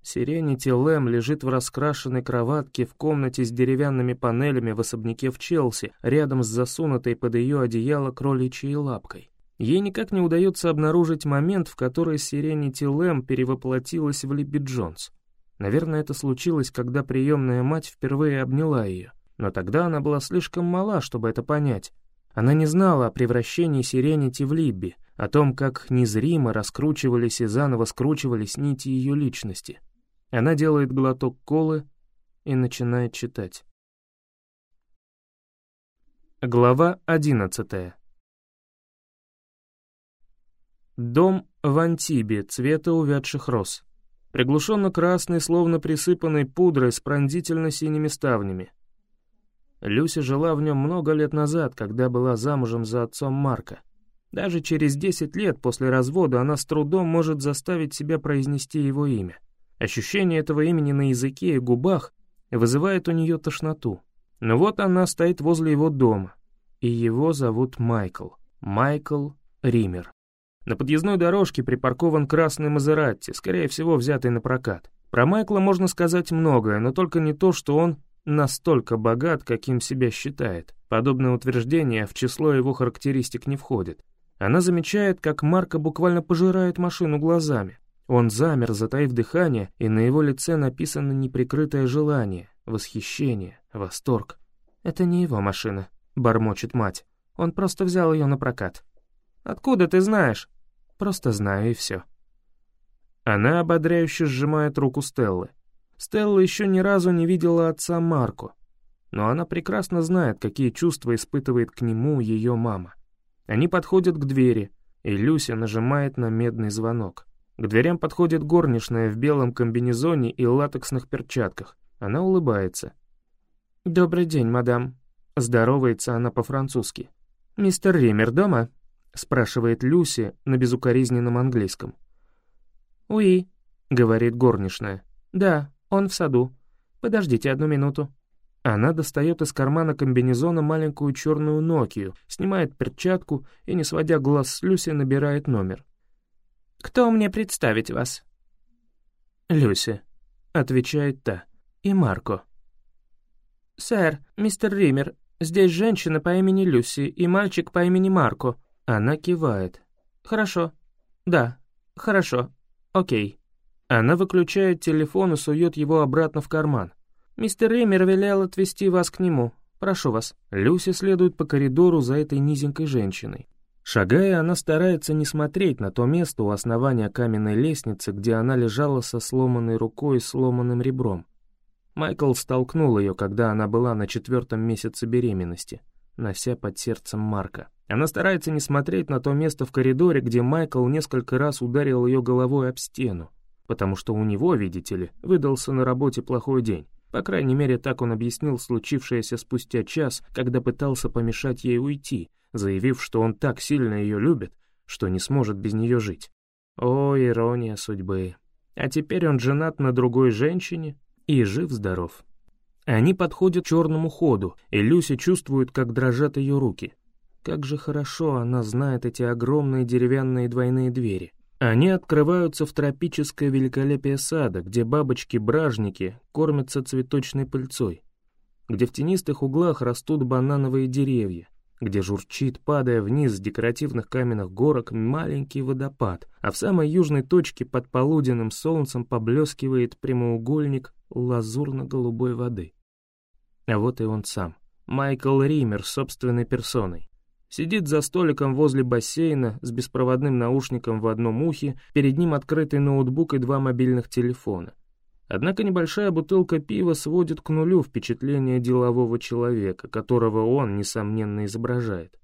Сиренити Лэм лежит в раскрашенной кроватке в комнате с деревянными панелями в особняке в Челси, рядом с засунутой под ее одеяло кроличьей лапкой. Ей никак не удается обнаружить момент, в который Сиренити Лэм перевоплотилась в Либби Джонс. Наверное, это случилось, когда приемная мать впервые обняла ее. Но тогда она была слишком мала, чтобы это понять. Она не знала о превращении Сиренити в Либби, о том, как незримо раскручивались и заново скручивались нити ее личности. Она делает глоток колы и начинает читать. Глава одиннадцатая. Дом в Антибе цвета увядших роз приглушенно-красный, словно присыпанный пудрой с пронзительно-синими ставнями. Люся жила в нем много лет назад, когда была замужем за отцом Марка. Даже через 10 лет после развода она с трудом может заставить себя произнести его имя. Ощущение этого имени на языке и губах вызывает у нее тошноту. Но вот она стоит возле его дома, и его зовут Майкл. Майкл Ример. На подъездной дорожке припаркован красный Мазератти, скорее всего, взятый на прокат. Про Майкла можно сказать многое, но только не то, что он настолько богат, каким себя считает. Подобное утверждение в число его характеристик не входит. Она замечает, как Марка буквально пожирает машину глазами. Он замер, затаив дыхание, и на его лице написано неприкрытое желание, восхищение, восторг. «Это не его машина», — бормочет мать. «Он просто взял ее на прокат». «Откуда ты знаешь?» Просто знаю и все. Она ободряюще сжимает руку Стеллы. Стелла еще ни разу не видела отца Марку. но она прекрасно знает, какие чувства испытывает к нему ее мама. Они подходят к двери, и Люся нажимает на медный звонок. К дверям подходит горничная в белом комбинезоне и латексных перчатках. Она улыбается. «Добрый день, мадам», — здоровается она по-французски. «Мистер Ример дома?» — спрашивает Люси на безукоризненном английском. «Уи», — говорит горничная. «Да, он в саду. Подождите одну минуту». Она достает из кармана комбинезона маленькую черную Нокию, снимает перчатку и, не сводя глаз с Люси, набирает номер. «Кто мне представить вас?» «Люси», — отвечает та, — «и Марко». «Сэр, мистер Ример, здесь женщина по имени Люси и мальчик по имени Марко». Она кивает. «Хорошо. Да, хорошо. Окей». Она выключает телефон и сует его обратно в карман. «Мистер Ример велел отвезти вас к нему. Прошу вас». Люси следует по коридору за этой низенькой женщиной. Шагая, она старается не смотреть на то место у основания каменной лестницы, где она лежала со сломанной рукой и сломанным ребром. Майкл столкнул ее, когда она была на четвертом месяце беременности, нося под сердцем Марка. Она старается не смотреть на то место в коридоре, где Майкл несколько раз ударил ее головой об стену, потому что у него, видите ли, выдался на работе плохой день. По крайней мере, так он объяснил случившееся спустя час, когда пытался помешать ей уйти, заявив, что он так сильно ее любит, что не сможет без нее жить. О, ирония судьбы. А теперь он женат на другой женщине и жив-здоров. Они подходят к черному ходу, и Люся чувствует, как дрожат ее руки. Как же хорошо она знает эти огромные деревянные двойные двери. Они открываются в тропическое великолепие сада, где бабочки-бражники кормятся цветочной пыльцой, где в тенистых углах растут банановые деревья, где журчит, падая вниз с декоративных каменных горок, маленький водопад, а в самой южной точке под полуденным солнцем поблескивает прямоугольник лазурно-голубой воды. А вот и он сам, Майкл Ример собственной персоной. Сидит за столиком возле бассейна с беспроводным наушником в одном ухе, перед ним открытый ноутбук и два мобильных телефона. Однако небольшая бутылка пива сводит к нулю впечатление делового человека, которого он, несомненно, изображает.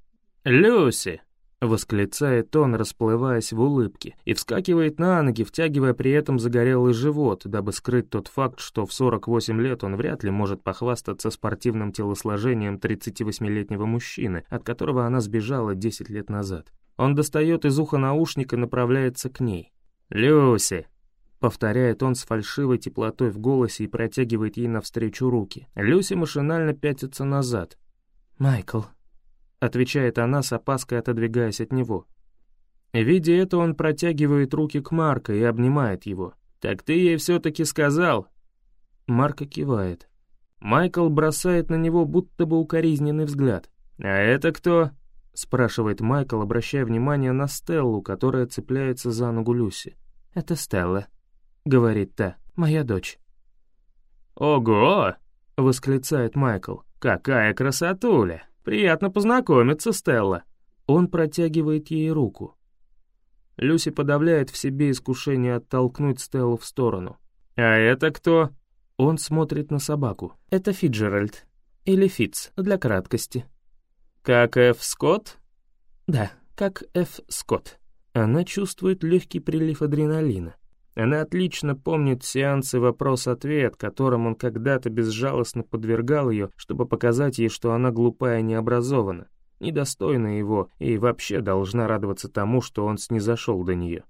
«Люси!» — восклицает он, расплываясь в улыбке, и вскакивает на ноги, втягивая при этом загорелый живот, дабы скрыть тот факт, что в 48 лет он вряд ли может похвастаться спортивным телосложением 38-летнего мужчины, от которого она сбежала 10 лет назад. Он достает из уха наушник и направляется к ней. «Люси!» — повторяет он с фальшивой теплотой в голосе и протягивает ей навстречу руки. Люси машинально пятится назад. «Майкл», — отвечает она с опаской, отодвигаясь от него. Видя это, он протягивает руки к Марко и обнимает его. «Так ты ей все-таки сказал?» Марко кивает. Майкл бросает на него будто бы укоризненный взгляд. «А это кто?» — спрашивает Майкл, обращая внимание на Стеллу, которая цепляется за ногу Люси. «Это Стелла», — говорит та, — «моя дочь». «Ого!» — восклицает Майкл. «Какая красотуля!» «Приятно познакомиться, Стелла». Он протягивает ей руку. Люси подавляет в себе искушение оттолкнуть Стеллу в сторону. «А это кто?» Он смотрит на собаку. «Это Фиджеральд. Или Фитц, для краткости». «Как Ф. Скотт?» «Да, как Ф. Скотт». Она чувствует легкий прилив адреналина. Она отлично помнит сеансы вопрос-ответ, которым он когда-то безжалостно подвергал ее, чтобы показать ей, что она глупая и необразована, недостойна его и вообще должна радоваться тому, что он снизошел до нее.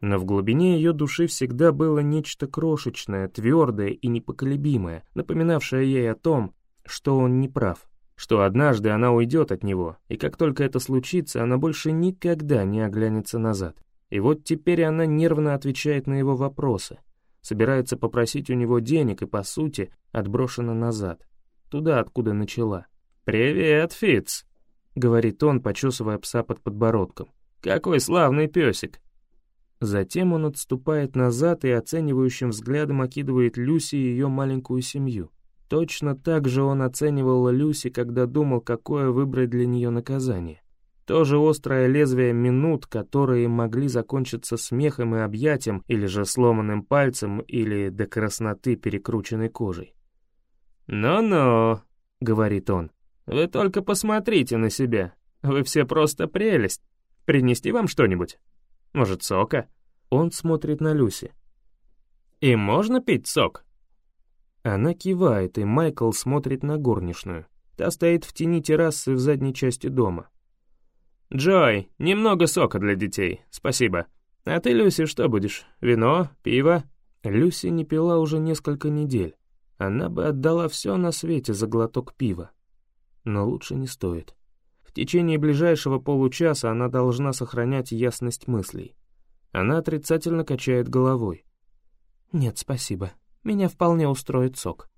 Но в глубине ее души всегда было нечто крошечное, твердое и непоколебимое, напоминавшее ей о том, что он не прав, что однажды она уйдет от него, и как только это случится, она больше никогда не оглянется назад. И вот теперь она нервно отвечает на его вопросы, собирается попросить у него денег и, по сути, отброшена назад, туда, откуда начала. «Привет, Фиц», — говорит он, почесывая пса под подбородком. «Какой славный песик!» Затем он отступает назад и оценивающим взглядом окидывает Люси и ее маленькую семью. Точно так же он оценивал Люси, когда думал, какое выбрать для нее наказание. Тоже острое лезвие минут, которые могли закончиться смехом и объятием, или же сломанным пальцем, или до красноты перекрученной кожей. «Ну-ну», — говорит он. «Вы только посмотрите на себя. Вы все просто прелесть. Принести вам что-нибудь? Может, сока?» Он смотрит на Люси. «И можно пить сок?» Она кивает, и Майкл смотрит на горничную. Та стоит в тени террасы в задней части дома. «Джой, немного сока для детей, спасибо. А ты, Люси, что будешь? Вино? Пиво?» Люси не пила уже несколько недель. Она бы отдала все на свете за глоток пива. Но лучше не стоит. В течение ближайшего получаса она должна сохранять ясность мыслей. Она отрицательно качает головой. «Нет, спасибо. Меня вполне устроит сок».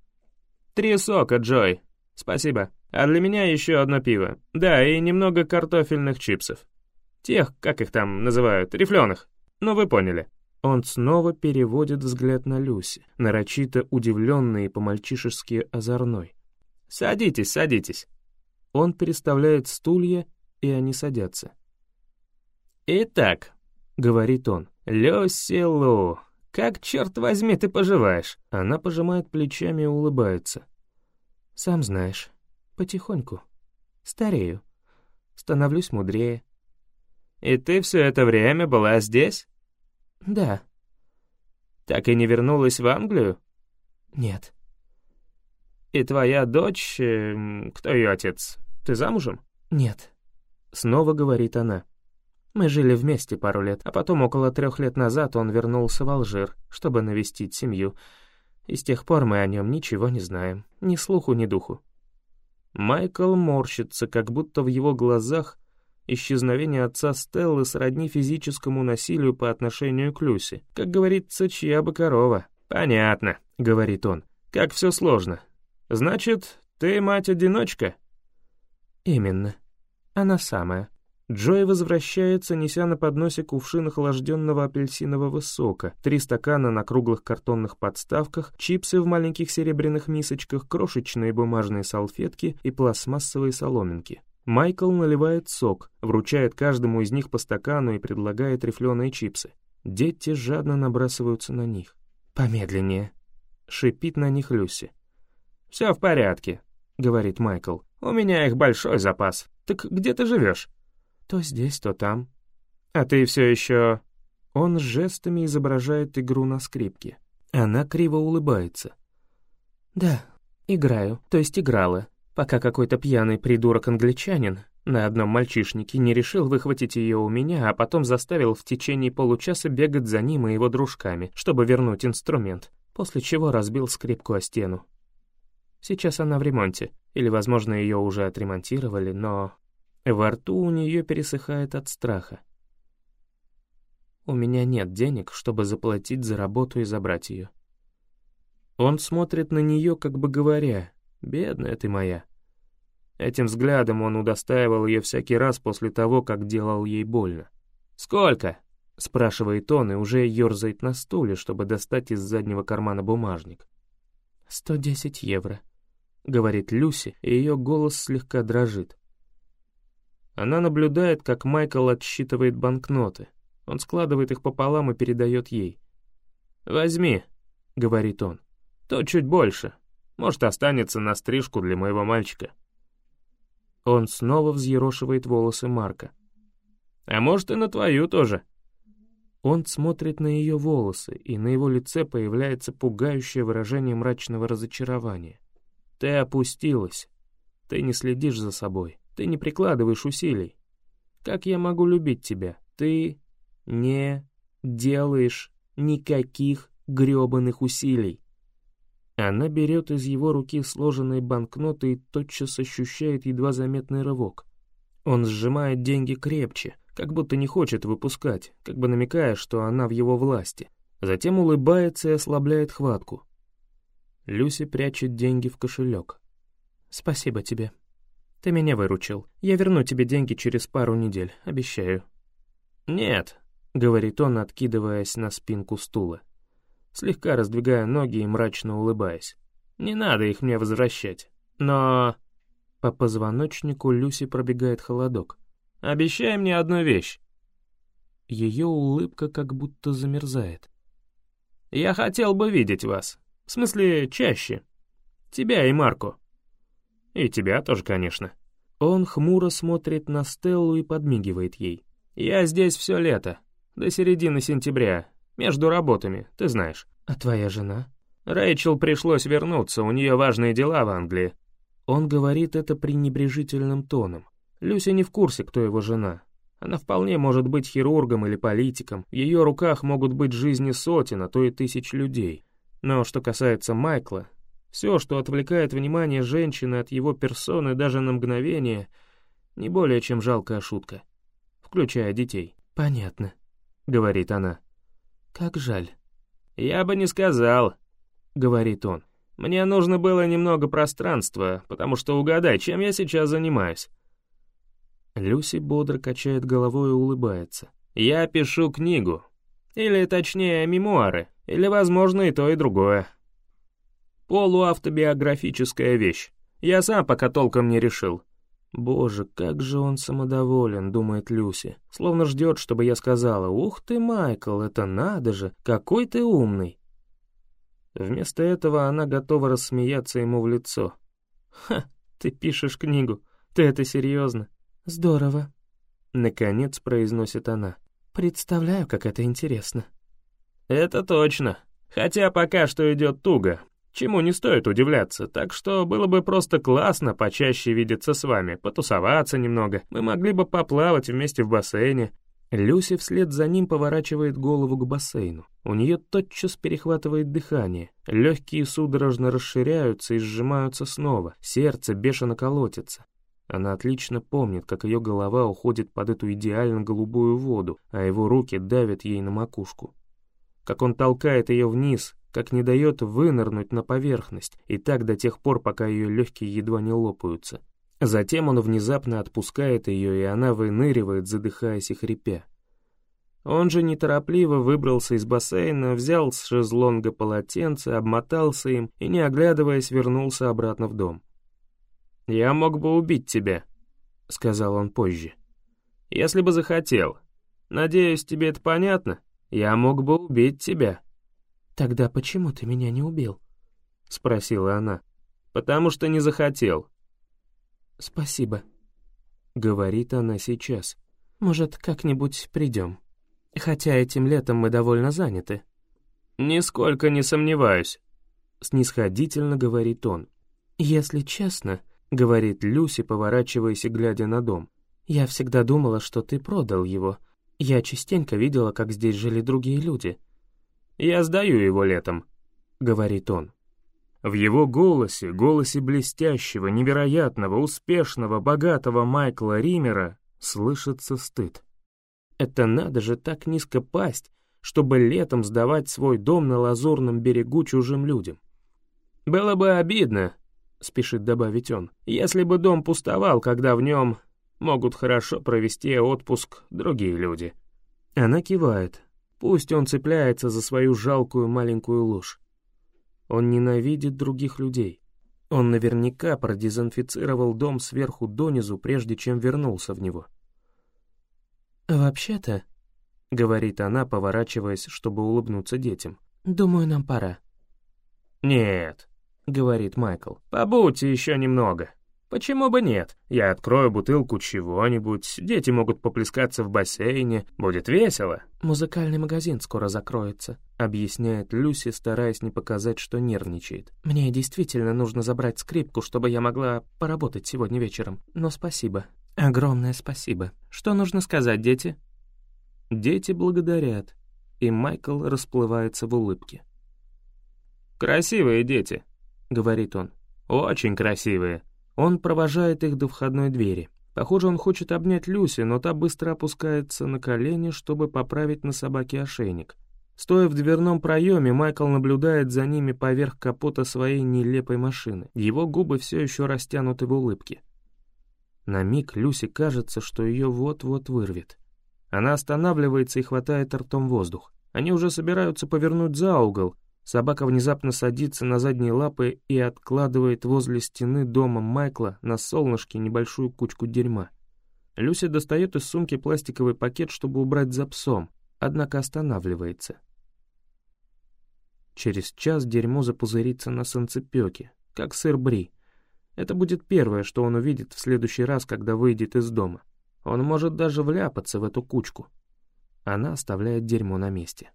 «Три сока, Джой. Спасибо. А для меня еще одно пиво. Да, и немного картофельных чипсов. Тех, как их там называют, рифленых. Ну, вы поняли». Он снова переводит взгляд на Люси, нарочито удивленный и по-мальчишески озорной. «Садитесь, садитесь». Он переставляет стулья, и они садятся. «Итак», — говорит он, — «Люси Лу, как, черт возьми, ты поживаешь?» Она пожимает плечами и улыбается. «Сам знаешь, потихоньку. Старею. Становлюсь мудрее». «И ты все это время была здесь?» «Да». «Так и не вернулась в Англию?» «Нет». «И твоя дочь... Э, кто ее отец? Ты замужем?» «Нет». Снова говорит она. Мы жили вместе пару лет, а потом около трех лет назад он вернулся в Алжир, чтобы навестить семью. И с тех пор мы о нем ничего не знаем, ни слуху, ни духу. Майкл морщится, как будто в его глазах Исчезновение отца Стеллы сродни физическому насилию по отношению к Люси. Как говорится, чья бы корова. «Понятно», — говорит он. «Как все сложно. Значит, ты мать-одиночка?» «Именно. Она самая». Джой возвращается, неся на подносе кувшин охлажденного апельсинового сока, три стакана на круглых картонных подставках, чипсы в маленьких серебряных мисочках, крошечные бумажные салфетки и пластмассовые соломинки. Майкл наливает сок, вручает каждому из них по стакану и предлагает рифленые чипсы. Дети жадно набрасываются на них. «Помедленнее», — шипит на них Люси. «Все в порядке», — говорит Майкл. «У меня их большой запас. Так где ты живешь?» «То здесь, то там». «А ты все еще...» Он жестами изображает игру на скрипке. Она криво улыбается. «Да, играю, то есть играла пока какой-то пьяный придурок-англичанин на одном мальчишнике не решил выхватить ее у меня, а потом заставил в течение получаса бегать за ним и его дружками, чтобы вернуть инструмент, после чего разбил скрипку о стену. Сейчас она в ремонте, или, возможно, ее уже отремонтировали, но во рту у нее пересыхает от страха. У меня нет денег, чтобы заплатить за работу и забрать ее. Он смотрит на нее, как бы говоря, Бедная ты моя. Этим взглядом он удостаивал ее всякий раз после того, как делал ей больно. «Сколько?» — спрашивает он и уже ерзает на стуле, чтобы достать из заднего кармана бумажник. «Сто десять евро», — говорит Люси, и ее голос слегка дрожит. Она наблюдает, как Майкл отсчитывает банкноты. Он складывает их пополам и передает ей. «Возьми», — говорит он, — «то чуть больше, может, останется на стрижку для моего мальчика». Он снова взъерошивает волосы Марка. «А может, и на твою тоже». Он смотрит на ее волосы, и на его лице появляется пугающее выражение мрачного разочарования. «Ты опустилась. Ты не следишь за собой. Ты не прикладываешь усилий. Как я могу любить тебя? Ты не делаешь никаких грёбаных усилий. Она берет из его руки сложенные банкноты и тотчас ощущает едва заметный рывок. Он сжимает деньги крепче, как будто не хочет выпускать, как бы намекая, что она в его власти. Затем улыбается и ослабляет хватку. Люси прячет деньги в кошелек. «Спасибо тебе. Ты меня выручил. Я верну тебе деньги через пару недель, обещаю». «Нет», — говорит он, откидываясь на спинку стула слегка раздвигая ноги и мрачно улыбаясь. «Не надо их мне возвращать. Но...» По позвоночнику Люси пробегает холодок. «Обещай мне одну вещь». Ее улыбка как будто замерзает. «Я хотел бы видеть вас. В смысле, чаще. Тебя и Марку». И тебя тоже, конечно». Он хмуро смотрит на Стеллу и подмигивает ей. «Я здесь все лето, до середины сентября, между работами, ты знаешь». «А твоя жена?» Рэйчел пришлось вернуться, у нее важные дела в Англии. Он говорит это пренебрежительным тоном. Люся не в курсе, кто его жена. Она вполне может быть хирургом или политиком, в ее руках могут быть жизни сотен, а то и тысяч людей. Но что касается Майкла, все, что отвлекает внимание женщины от его персоны даже на мгновение, не более чем жалкая шутка, включая детей. «Понятно», — говорит она. «Как жаль». «Я бы не сказал», — говорит он. «Мне нужно было немного пространства, потому что угадай, чем я сейчас занимаюсь». Люси бодро качает головой и улыбается. «Я пишу книгу. Или, точнее, мемуары. Или, возможно, и то, и другое. Полуавтобиографическая вещь. Я сам пока толком не решил. «Боже, как же он самодоволен», — думает Люси, словно ждет, чтобы я сказала, «Ух ты, Майкл, это надо же, какой ты умный». Вместо этого она готова рассмеяться ему в лицо. «Ха, ты пишешь книгу, ты это серьезно?» «Здорово», — наконец произносит она. «Представляю, как это интересно». «Это точно. Хотя пока что идет туго, чему не стоит удивляться, так что было бы просто классно почаще видеться с вами, потусоваться немного, мы могли бы поплавать вместе в бассейне». Люси вслед за ним поворачивает голову к бассейну. У нее тотчас перехватывает дыхание, легкие судорожно расширяются и сжимаются снова, сердце бешено колотится. Она отлично помнит, как ее голова уходит под эту идеально голубую воду, а его руки давят ей на макушку. Как он толкает ее вниз, как не дает вынырнуть на поверхность, и так до тех пор, пока ее легкие едва не лопаются. Затем он внезапно отпускает ее, и она выныривает, задыхаясь и хрипя. Он же неторопливо выбрался из бассейна, взял с шезлонга полотенце, обмотался им и, не оглядываясь, вернулся обратно в дом. «Я мог бы убить тебя», — сказал он позже. «Если бы захотел. Надеюсь, тебе это понятно? Я мог бы убить тебя». «Тогда почему ты меня не убил?» — спросила она. «Потому что не захотел». «Спасибо», — говорит она сейчас. «Может, как-нибудь придем. Хотя этим летом мы довольно заняты». «Нисколько не сомневаюсь», — снисходительно говорит он. «Если честно», — говорит Люси, поворачиваясь и глядя на дом, «я всегда думала, что ты продал его. Я частенько видела, как здесь жили другие люди». Я сдаю его летом», — говорит он. В его голосе, голосе блестящего, невероятного, успешного, богатого Майкла Римера слышится стыд. Это надо же так низко пасть, чтобы летом сдавать свой дом на лазурном берегу чужим людям. «Было бы обидно», — спешит добавить он, «если бы дом пустовал, когда в нем могут хорошо провести отпуск другие люди». Она кивает, Пусть он цепляется за свою жалкую маленькую ложь. Он ненавидит других людей. Он наверняка продезинфицировал дом сверху донизу, прежде чем вернулся в него. «Вообще-то», — говорит она, поворачиваясь, чтобы улыбнуться детям, — «думаю, нам пора». «Нет», — говорит Майкл, — «побудьте еще немного». Почему бы нет? Я открою бутылку чего-нибудь, дети могут поплескаться в бассейне, будет весело. Музыкальный магазин скоро закроется, объясняет Люси, стараясь не показать, что нервничает. Мне действительно нужно забрать скрипку, чтобы я могла поработать сегодня вечером. Но спасибо. Огромное спасибо. Что нужно сказать, дети? Дети благодарят, и Майкл расплывается в улыбке. «Красивые дети», — говорит он. «Очень красивые». Он провожает их до входной двери. Похоже, он хочет обнять Люси, но та быстро опускается на колени, чтобы поправить на собаке ошейник. Стоя в дверном проеме, Майкл наблюдает за ними поверх капота своей нелепой машины. Его губы все еще растянуты в улыбке. На миг Люси кажется, что ее вот-вот вырвет. Она останавливается и хватает ртом воздух. Они уже собираются повернуть за угол, Собака внезапно садится на задние лапы и откладывает возле стены дома Майкла на солнышке небольшую кучку дерьма. Люся достает из сумки пластиковый пакет, чтобы убрать за псом, однако останавливается. Через час дерьмо запузырится на солнцепёке, как сыр бри. Это будет первое, что он увидит в следующий раз, когда выйдет из дома. Он может даже вляпаться в эту кучку. Она оставляет дерьмо на месте.